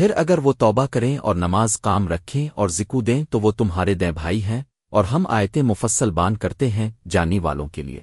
پھر اگر وہ توبہ کریں اور نماز کام رکھیں اور ذکو دیں تو وہ تمہارے دیں بھائی ہیں اور ہم آیتیں مفصل بان کرتے ہیں جانی والوں کے لیے۔